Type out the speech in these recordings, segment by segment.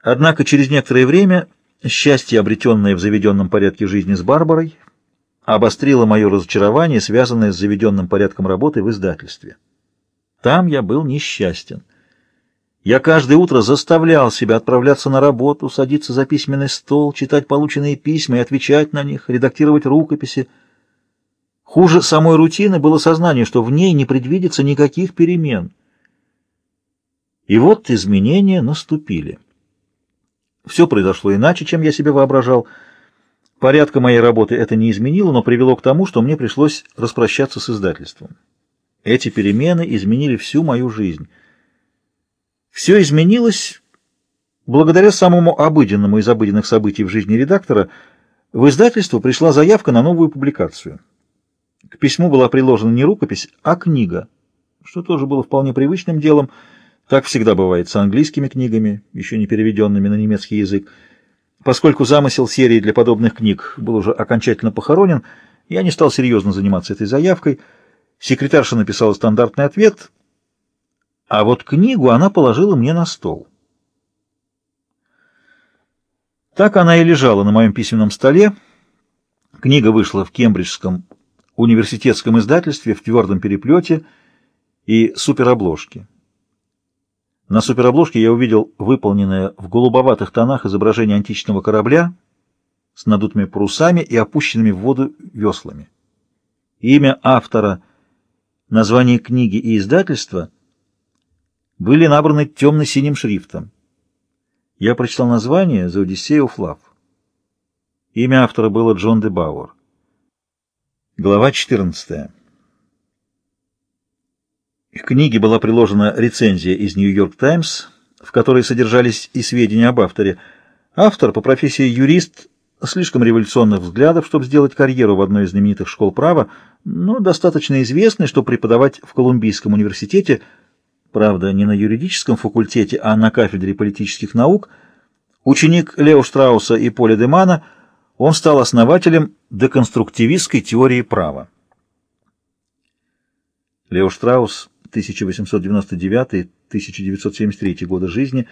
Однако через некоторое время счастье, обретенное в заведенном порядке жизни с Барбарой, обострило мое разочарование, связанное с заведенным порядком работы в издательстве. Там я был несчастен. Я каждое утро заставлял себя отправляться на работу, садиться за письменный стол, читать полученные письма и отвечать на них, редактировать рукописи. Хуже самой рутины было сознание, что в ней не предвидится никаких перемен. И вот изменения наступили. Все произошло иначе, чем я себе воображал. Порядка моей работы это не изменило, но привело к тому, что мне пришлось распрощаться с издательством. Эти перемены изменили всю мою жизнь. Все изменилось благодаря самому обыденному из обыденных событий в жизни редактора. В издательство пришла заявка на новую публикацию. К письму была приложена не рукопись, а книга, что тоже было вполне привычным делом, так всегда бывает с английскими книгами, еще не переведенными на немецкий язык. Поскольку замысел серии для подобных книг был уже окончательно похоронен, я не стал серьезно заниматься этой заявкой. Секретарша написала стандартный ответ, а вот книгу она положила мне на стол. Так она и лежала на моем письменном столе. Книга вышла в Кембриджском университетском издательстве в твердом переплете и суперобложке. На суперобложке я увидел выполненное в голубоватых тонах изображение античного корабля с надутыми парусами и опущенными в воду веслами. Имя автора, название книги и издательства были набраны темно-синим шрифтом. Я прочитал название «The Odyssey of Love». Имя автора было Джон де Бауэр. Глава 14. К книге была приложена рецензия из «Нью-Йорк Таймс», в которой содержались и сведения об авторе. Автор по профессии юрист, слишком революционных взглядов, чтобы сделать карьеру в одной из знаменитых школ права, но достаточно известный, чтобы преподавать в Колумбийском университете, правда, не на юридическом факультете, а на кафедре политических наук, ученик Лео Штрауса и Поля Демана, он стал основателем деконструктивистской теории права. Лео Штраус 1899-1973 годы жизни,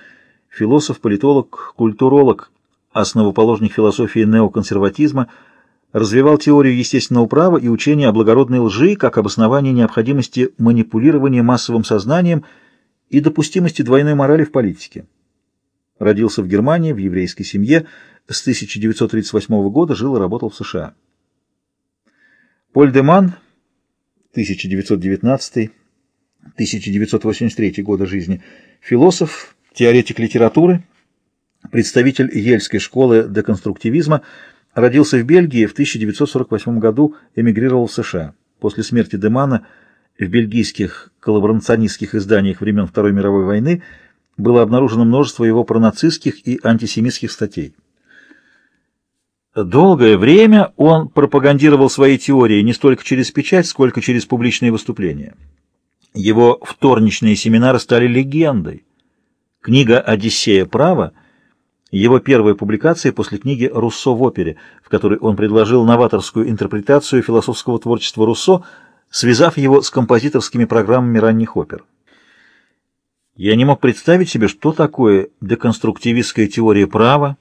философ, политолог, культуролог, основоположник философии неоконсерватизма, развивал теорию естественного права и учение о благородной лжи как обоснование необходимости манипулирования массовым сознанием и допустимости двойной морали в политике. Родился в Германии, в еврейской семье, с 1938 года жил и работал в США. Поль Деман, 1919 1983 года жизни, философ, теоретик литературы, представитель Ельской школы деконструктивизма, родился в Бельгии в 1948 году, эмигрировал в США. После смерти Демана в бельгийских коллаборационистских изданиях времен Второй мировой войны было обнаружено множество его пронацистских и антисемитских статей. Долгое время он пропагандировал свои теории не столько через печать, сколько через публичные выступления. Его вторничные семинары стали легендой. Книга «Одиссея права» — его первая публикация после книги «Руссо в опере», в которой он предложил новаторскую интерпретацию философского творчества Руссо, связав его с композиторскими программами ранних опер. Я не мог представить себе, что такое деконструктивистская теория права,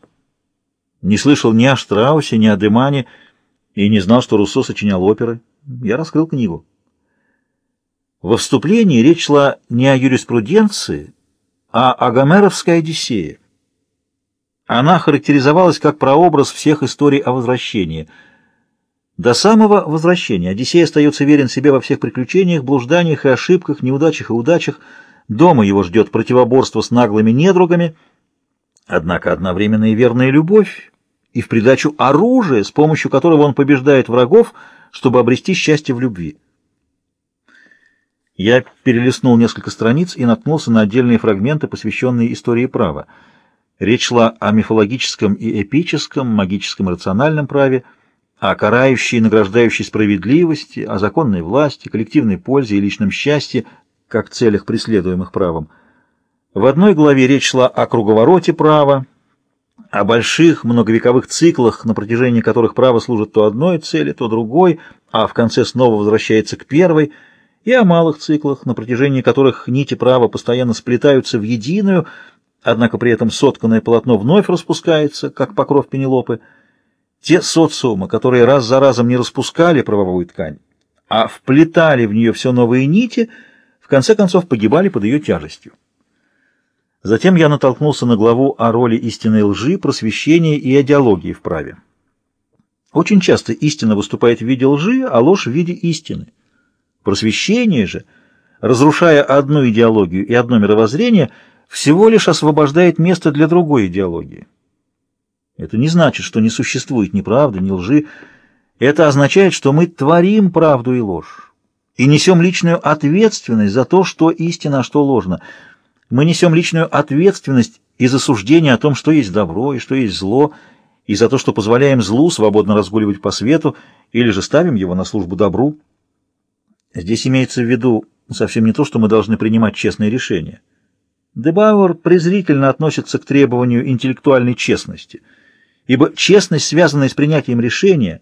не слышал ни о Штраусе, ни о Демане и не знал, что Руссо сочинял оперы. Я раскрыл книгу. Во вступлении речь шла не о юриспруденции, а о Гомеровской Одиссее. Она характеризовалась как прообраз всех историй о возвращении. До самого возвращения Одиссей остается верен себе во всех приключениях, блужданиях и ошибках, неудачах и удачах. Дома его ждет противоборство с наглыми недругами, однако одновременно и верная любовь, и в придачу оружие, с помощью которого он побеждает врагов, чтобы обрести счастье в любви. Я перелистнул несколько страниц и наткнулся на отдельные фрагменты, посвященные истории права. Речь шла о мифологическом и эпическом, магическом и рациональном праве, о карающей и награждающей справедливости, о законной власти, коллективной пользе и личном счастье, как целях, преследуемых правом. В одной главе речь шла о круговороте права, о больших многовековых циклах, на протяжении которых право служит то одной цели, то другой, а в конце снова возвращается к первой – и о малых циклах, на протяжении которых нити права постоянно сплетаются в единую, однако при этом сотканное полотно вновь распускается, как покров Пенелопы. Те социумы, которые раз за разом не распускали правовую ткань, а вплетали в нее все новые нити, в конце концов погибали под ее тяжестью. Затем я натолкнулся на главу о роли истинной лжи, просвещения и идеологии в праве. Очень часто истина выступает в виде лжи, а ложь в виде истины. Просвещение же, разрушая одну идеологию и одно мировоззрение, всего лишь освобождает место для другой идеологии. Это не значит, что не существует ни правды, ни лжи. Это означает, что мы творим правду и ложь и несем личную ответственность за то, что истина, а что ложно. Мы несем личную ответственность и за суждение о том, что есть добро и что есть зло, и за то, что позволяем злу свободно разгуливать по свету или же ставим его на службу добру. Здесь имеется в виду совсем не то, что мы должны принимать честные решения. Дебауэр презрительно относится к требованию интеллектуальной честности – ибо честность, связанная с принятием решения,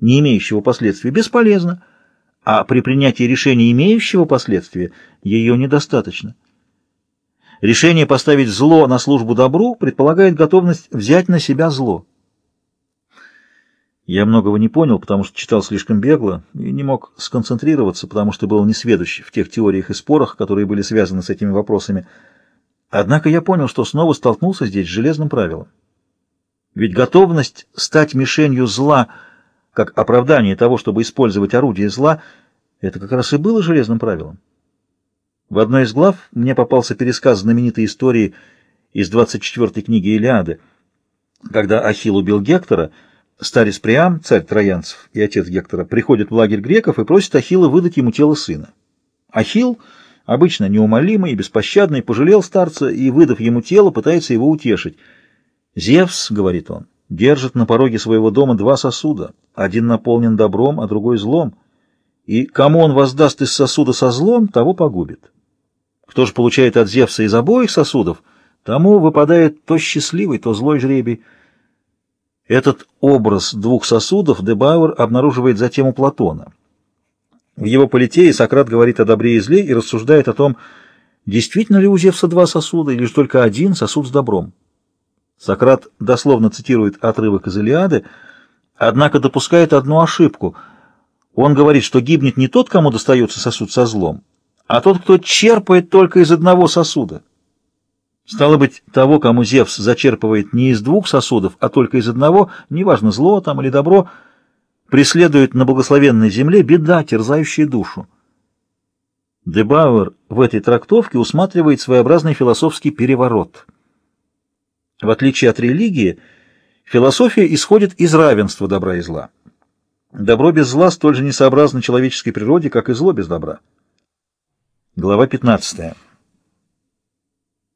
не имеющего последствий, бесполезна, а при принятии решения, имеющего последствия, ее недостаточно. Решение поставить зло на службу добру предполагает готовность взять на себя зло. Я многого не понял, потому что читал слишком бегло и не мог сконцентрироваться, потому что был несведущ в тех теориях и спорах, которые были связаны с этими вопросами. Однако я понял, что снова столкнулся здесь с железным правилом. Ведь готовность стать мишенью зла, как оправдание того, чтобы использовать орудие зла, это как раз и было железным правилом. В одной из глав мне попался пересказ знаменитой истории из 24-й книги Илиады, когда Ахилл убил Гектора, старец Приам, царь троянцев и отец Гектора, приходит в лагерь греков и просит Ахилла выдать ему тело сына. Ахилл, обычно неумолимый и беспощадный, пожалел старца и, выдав ему тело, пытается его утешить — «Зевс, — говорит он, — держит на пороге своего дома два сосуда, один наполнен добром, а другой злом, и кому он воздаст из сосуда со злом, того погубит. Кто же получает от Зевса из обоих сосудов, тому выпадает то счастливый, то злой жребий». Этот образ двух сосудов Дебауэр обнаруживает затем у Платона. В его политее Сократ говорит о добре и зле и рассуждает о том, действительно ли у Зевса два сосуда или же только один сосуд с добром. Сократ дословно цитирует отрывок из Илиады, однако допускает одну ошибку. Он говорит, что гибнет не тот, кому достается сосуд со злом, а тот, кто черпает только из одного сосуда. Стало быть, того, кому Зевс зачерпывает не из двух сосудов, а только из одного, неважно, зло там или добро, преследует на благословенной земле беда, терзающая душу. Дебауэр в этой трактовке усматривает своеобразный философский переворот – в отличие от религии, философия исходит из равенства добра и зла. Добро без зла столь же несообразно человеческой природе, как и зло без добра. Глава 15.